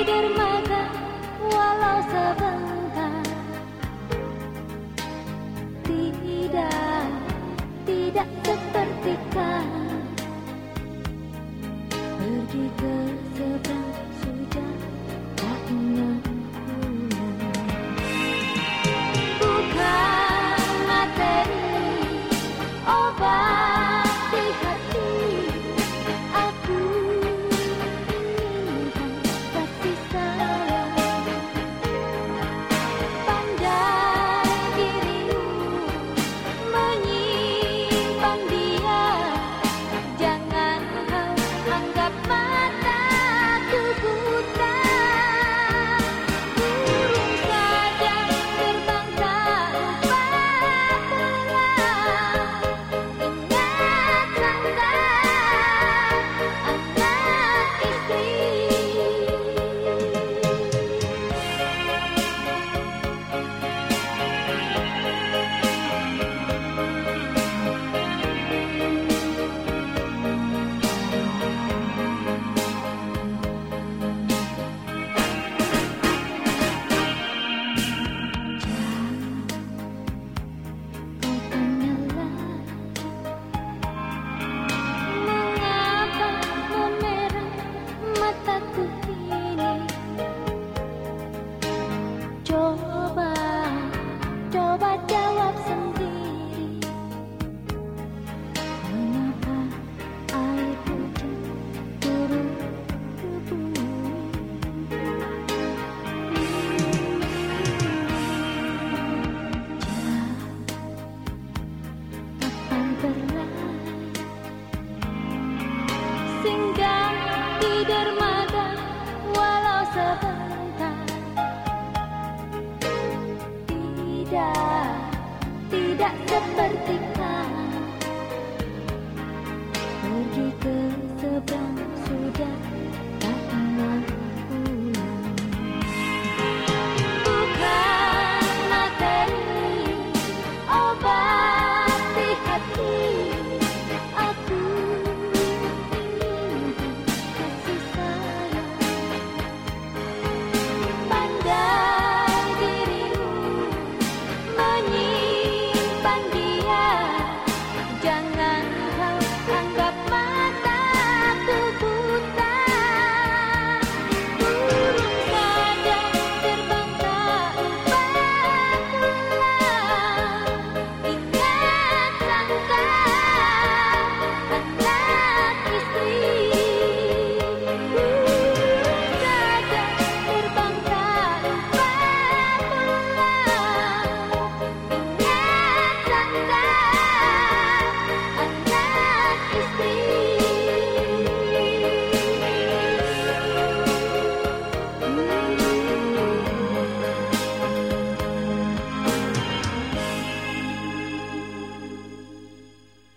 di dermaga walau sebentar. Tidak, tidak seperti kan Pergi ke seberang. Tidak seperti